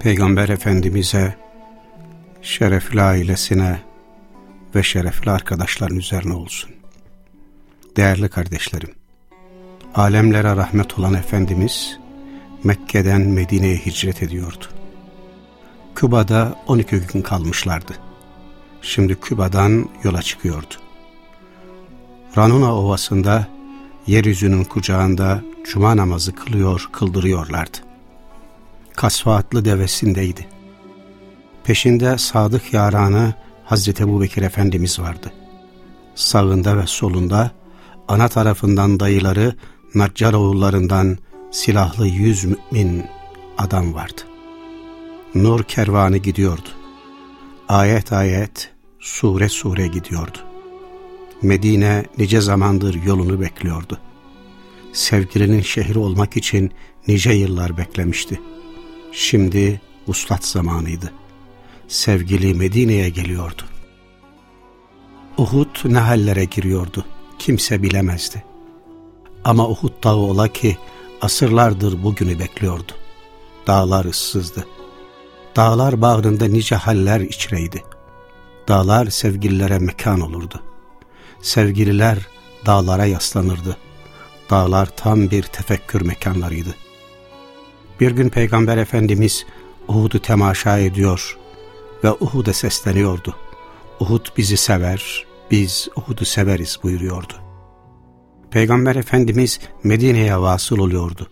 Peygamber Efendimiz'e, şerefli ailesine ve şerefli arkadaşların üzerine olsun. Değerli kardeşlerim, alemlere rahmet olan Efendimiz Mekke'den Medine'ye hicret ediyordu. Küba'da 12 gün kalmışlardı. Şimdi Küba'dan yola çıkıyordu. Ranuna Ovası'nda yeryüzünün kucağında cuma namazı kılıyor, kıldırıyorlardı. Kasvaatlı devesindeydi. Peşinde sadık yaranı Hazreti Ebu Bekir Efendimiz vardı. Sağında ve solunda ana tarafından dayıları Naccar oğullarından silahlı yüz mümin adam vardı. Nur kervanı gidiyordu. Ayet ayet, sure sure gidiyordu. Medine nice zamandır yolunu bekliyordu. Sevgilinin şehri olmak için nice yıllar beklemişti. Şimdi uslat zamanıydı. Sevgili Medine'ye geliyordu. Uhud ne hallere giriyordu, kimse bilemezdi. Ama Uhud dağı ola ki asırlardır bugünü bekliyordu. Dağlar ıssızdı. Dağlar bağrında nice haller içreydi. Dağlar sevgililere mekan olurdu. Sevgililer dağlara yaslanırdı. Dağlar tam bir tefekkür mekanlarıydı. Bir gün Peygamber Efendimiz Uhud'u temaşa ediyor ve Uhud'a sesleniyordu. Uhud bizi sever, biz Uhud'u severiz buyuruyordu. Peygamber Efendimiz Medine'ye vasıl oluyordu.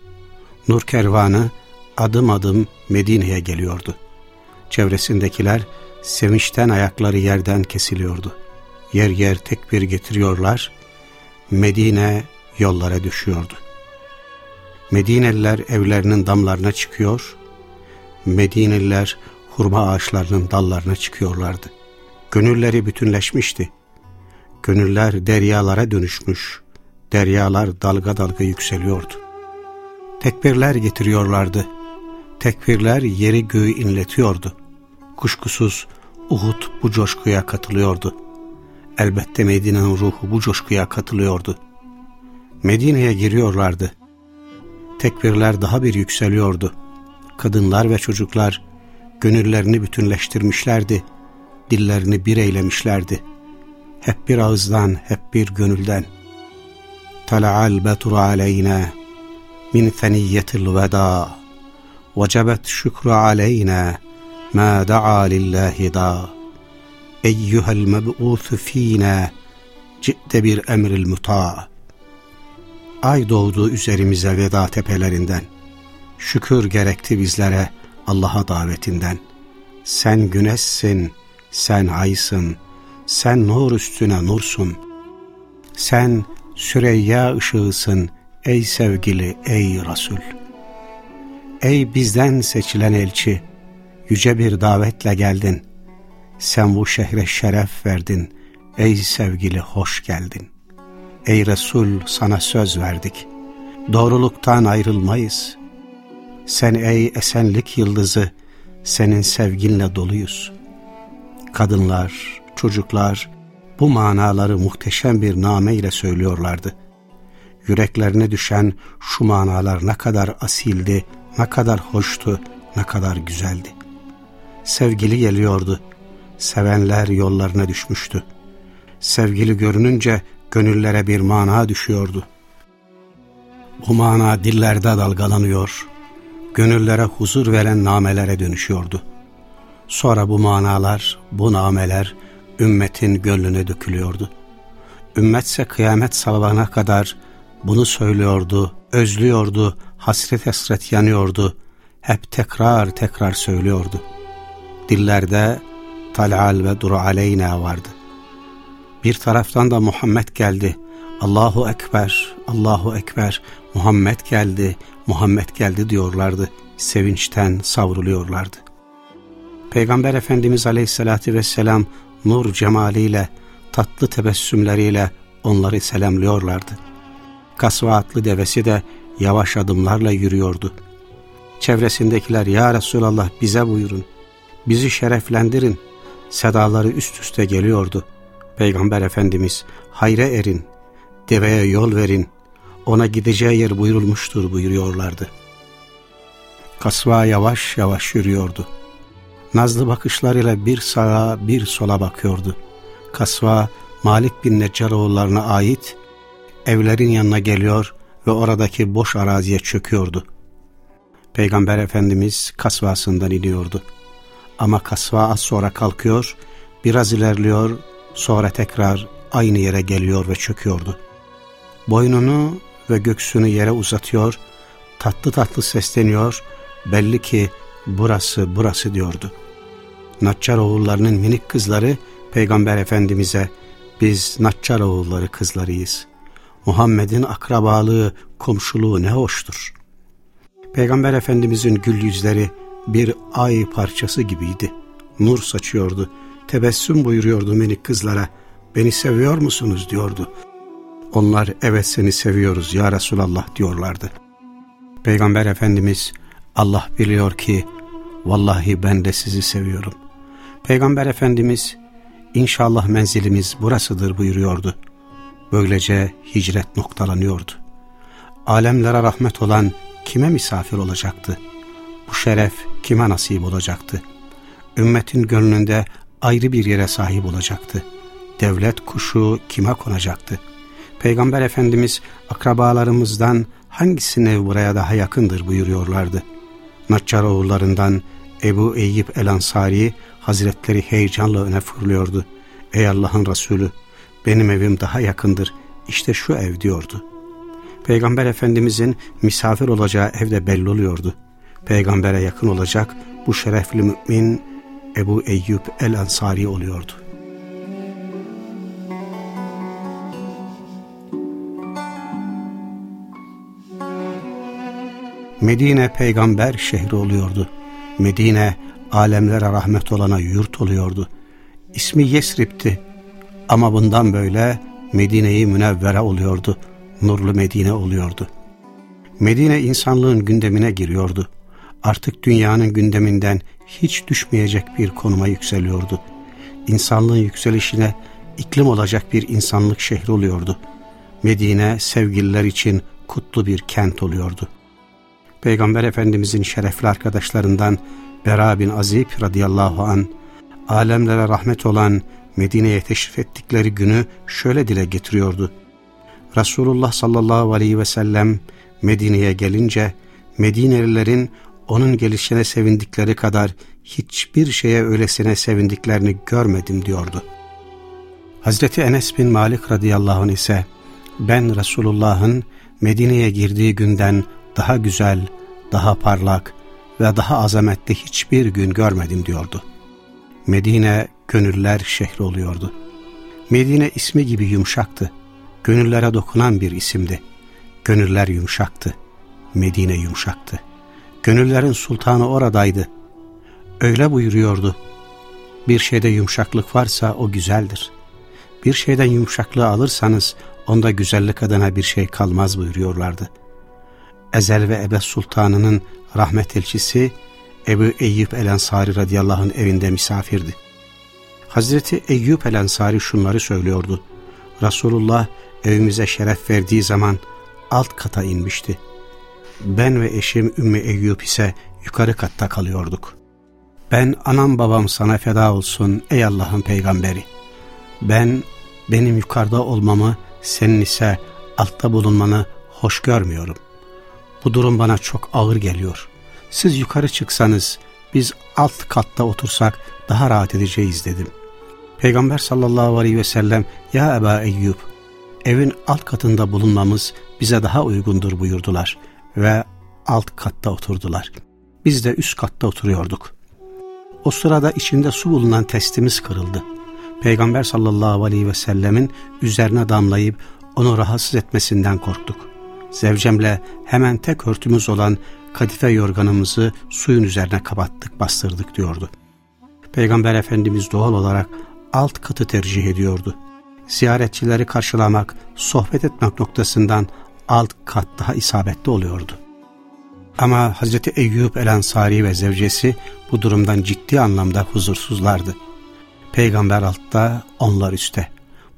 Nur kervanı adım adım Medine'ye geliyordu. Çevresindekiler sevinçten ayakları yerden kesiliyordu. Yer yer tekbir getiriyorlar. Medine yollara düşüyordu. Medineliler evlerinin damlarına çıkıyor, Medineliler hurma ağaçlarının dallarına çıkıyorlardı. Gönülleri bütünleşmişti. Gönüller deryalara dönüşmüş, deryalar dalga dalga yükseliyordu. Tekbirler getiriyorlardı. Tekbirler yeri göğü inletiyordu. Kuşkusuz Uhud bu coşkuya katılıyordu. Elbette Medine'nin ruhu bu coşkuya katılıyordu. Medine'ye giriyorlardı. Tekbirler daha bir yükseliyordu. Kadınlar ve çocuklar gönüllerini bütünleştirmişlerdi. Dillerini bir eylemişlerdi. Hep bir ağızdan, hep bir gönülden. Tala'al betru aleyna min feniyyetil veda vecebet şükrü aleyna ma da'a lillahi da eyyuhel meb'ûthü fînâ cidde bir emril mutâ ay doğdu üzerimize veda tepelerinden. Şükür gerekti bizlere Allah'a davetinden. Sen güneşsin, sen aysın, sen nur üstüne nursun. Sen Süreyya ışığısın ey sevgili, ey Resul. Ey bizden seçilen elçi, yüce bir davetle geldin. Sen bu şehre şeref verdin, ey sevgili hoş geldin. Ey Resul sana söz verdik. Doğruluktan ayrılmayız. Sen ey esenlik yıldızı, senin sevginle doluyuz. Kadınlar, çocuklar bu manaları muhteşem bir name ile söylüyorlardı. Yüreklerine düşen şu manalar ne kadar asildi, ne kadar hoştu, ne kadar güzeldi. Sevgili geliyordu, sevenler yollarına düşmüştü. Sevgili görününce gönüllere bir mana düşüyordu. Bu mana dillerde dalgalanıyor, gönüllere huzur veren namelere dönüşüyordu. Sonra bu manalar, bu nameler ümmetin gönlüne dökülüyordu. Ümmetse kıyamet sabahına kadar bunu söylüyordu, özlüyordu, hasret hasret yanıyordu, hep tekrar tekrar söylüyordu. Dillerde talal ve duru aleyna vardı. Bir taraftan da Muhammed geldi. Allahu Ekber, Allahu Ekber, Muhammed geldi, Muhammed geldi diyorlardı. Sevinçten savruluyorlardı. Peygamber Efendimiz Aleyhisselatü Vesselam nur cemaliyle, tatlı tebessümleriyle onları selamlıyorlardı. Kasva atlı devesi de yavaş adımlarla yürüyordu. Çevresindekiler ya Resulallah bize buyurun, bizi şereflendirin. Sedaları üst üste geliyordu. Peygamber Efendimiz hayre erin, deveye yol verin, ona gideceği yer buyurulmuştur buyuruyorlardı. Kasva yavaş yavaş yürüyordu. Nazlı bakışlarıyla bir sağa bir sola bakıyordu. Kasva Malik bin Neccaroğullarına ait evlerin yanına geliyor ve oradaki boş araziye çöküyordu. Peygamber Efendimiz kasvasından iniyordu. Ama kasva az sonra kalkıyor, biraz ilerliyor, sonra tekrar aynı yere geliyor ve çöküyordu. Boynunu ve göksünü yere uzatıyor, tatlı tatlı sesleniyor, belli ki burası burası diyordu. Naccar oğullarının minik kızları Peygamber Efendimiz'e biz Naccar oğulları kızlarıyız. Muhammed'in akrabalığı, komşuluğu ne hoştur. Peygamber Efendimiz'in gül yüzleri bir ay parçası gibiydi. Nur saçıyordu. Tebessüm buyuruyordu minik kızlara. Beni seviyor musunuz diyordu. Onlar evet seni seviyoruz ya Resulallah diyorlardı. Peygamber Efendimiz Allah biliyor ki vallahi ben de sizi seviyorum. Peygamber Efendimiz inşallah menzilimiz burasıdır buyuruyordu. Böylece hicret noktalanıyordu. Alemlere rahmet olan kime misafir olacaktı? Bu şeref kime nasip olacaktı? Ümmetin gönlünde ayrı bir yere sahip olacaktı. Devlet kuşu kime konacaktı? Peygamber Efendimiz akrabalarımızdan hangisine buraya daha yakındır buyuruyorlardı. Naccaroğullarından Ebu Eyyub el-Ansari Hazretleri heyecanla öne fırlıyordu. Ey Allah'ın Resulü benim evim daha yakındır işte şu ev diyordu. Peygamber Efendimizin misafir olacağı evde belli oluyordu. Peygambere yakın olacak bu şerefli mümin Ebu Eyyub el-Ansari oluyordu. Medine peygamber şehri oluyordu. Medine alemlere rahmet olana yurt oluyordu. İsmi Yesrib'ti ama bundan böyle Medine'yi münevvere oluyordu. Nurlu Medine oluyordu. Medine insanlığın gündemine giriyordu. Artık dünyanın gündeminden hiç düşmeyecek bir konuma yükseliyordu. İnsanlığın yükselişine iklim olacak bir insanlık şehri oluyordu. Medine sevgililer için kutlu bir kent oluyordu. Peygamber Efendimizin şerefli arkadaşlarından Bera bin Azib radıyallahu an alemlere rahmet olan Medine'ye teşrif ettikleri günü şöyle dile getiriyordu. Resulullah sallallahu aleyhi ve sellem Medine'ye gelince Medinelilerin onun gelişine sevindikleri kadar hiçbir şeye öylesine sevindiklerini görmedim diyordu. Hazreti Enes bin Malik radıyallahu anh ise ben Resulullah'ın Medine'ye girdiği günden daha güzel, daha parlak ve daha azametli hiçbir gün görmedim diyordu. Medine gönüller şehri oluyordu. Medine ismi gibi yumuşaktı. Gönüllere dokunan bir isimdi. Gönüller yumuşaktı. Medine yumuşaktı. Gönüllerin sultanı oradaydı. Öyle buyuruyordu. Bir şeyde yumuşaklık varsa o güzeldir. Bir şeyden yumuşaklığı alırsanız onda güzellik adına bir şey kalmaz buyuruyorlardı. Ezel ve Ebe Sultanı'nın rahmet elçisi Ebu Eyyub el-Ensari radıyallahu anh evinde misafirdi. Hazreti Eyyub el-Ensari şunları söylüyordu. Resulullah evimize şeref verdiği zaman alt kata inmişti. Ben ve eşim Ümmü Eyyub ise yukarı katta kalıyorduk. Ben anam babam sana feda olsun ey Allah'ın peygamberi. Ben benim yukarıda olmamı senin ise altta bulunmanı hoş görmüyorum. Bu durum bana çok ağır geliyor. Siz yukarı çıksanız biz alt katta otursak daha rahat edeceğiz dedim. Peygamber sallallahu aleyhi ve sellem ya Eba Eyyub evin alt katında bulunmamız bize daha uygundur buyurdular ve alt katta oturdular. Biz de üst katta oturuyorduk. O sırada içinde su bulunan testimiz kırıldı. Peygamber sallallahu aleyhi ve sellemin üzerine damlayıp onu rahatsız etmesinden korktuk. Zevcemle hemen tek örtümüz olan kadife yorganımızı suyun üzerine kapattık, bastırdık diyordu. Peygamber Efendimiz doğal olarak alt katı tercih ediyordu. Ziyaretçileri karşılamak, sohbet etmek noktasından alt kat daha isabetli oluyordu. Ama Hazreti Eyyub el Ansari ve zevcesi bu durumdan ciddi anlamda huzursuzlardı. Peygamber altta, onlar üstte.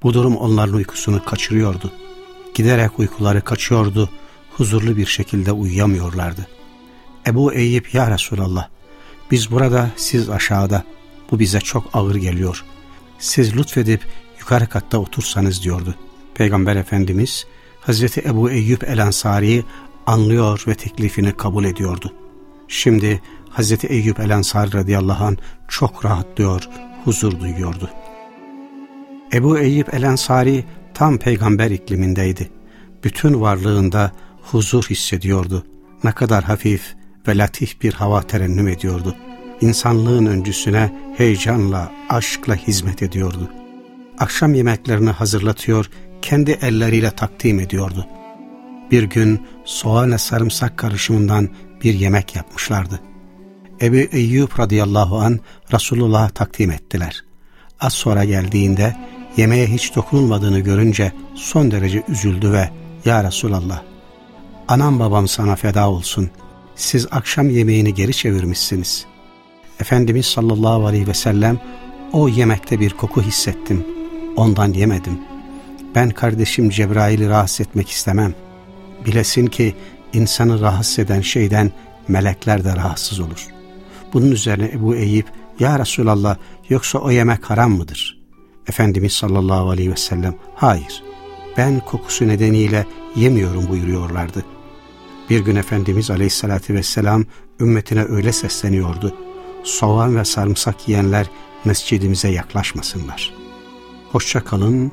Bu durum onların uykusunu kaçırıyordu. Giderek uykuları kaçıyordu, huzurlu bir şekilde uyuyamıyorlardı. Ebu Eyyub ya Resulallah, biz burada, siz aşağıda, bu bize çok ağır geliyor. Siz lütfedip yukarı katta otursanız diyordu. Peygamber Efendimiz, Hazreti Ebu Eyyub el Ansari'yi anlıyor ve teklifini kabul ediyordu. Şimdi Hazreti Eyyub el Ansari radıyallahu anh çok rahatlıyor, huzur duyuyordu. Ebu Eyyub el Ansari tam peygamber iklimindeydi. Bütün varlığında huzur hissediyordu. Ne kadar hafif ve latif bir hava terennüm ediyordu. İnsanlığın öncüsüne heyecanla, aşkla hizmet ediyordu. Akşam yemeklerini hazırlatıyor, kendi elleriyle takdim ediyordu. Bir gün soğanla sarımsak karışımından bir yemek yapmışlardı. Ebu Eyyub radıyallahu an Resulullah'a takdim ettiler. Az sonra geldiğinde yemeğe hiç dokunulmadığını görünce son derece üzüldü ve ''Ya Resulallah, anam babam sana feda olsun, siz akşam yemeğini geri çevirmişsiniz.'' Efendimiz sallallahu aleyhi ve sellem o yemekte bir koku hissettim, ondan yemedim. Ben kardeşim Cebrail'i rahatsız etmek istemem. Bilesin ki insanı rahatsız eden şeyden melekler de rahatsız olur. Bunun üzerine Ebu Eyyub, Ya Resulallah yoksa o yemek haram mıdır? Efendimiz sallallahu aleyhi ve sellem, hayır ben kokusu nedeniyle yemiyorum buyuruyorlardı. Bir gün Efendimiz aleyhissalatü vesselam ümmetine öyle sesleniyordu. Soğan ve sarımsak yiyenler mescidimize yaklaşmasınlar. Hoşça kalın,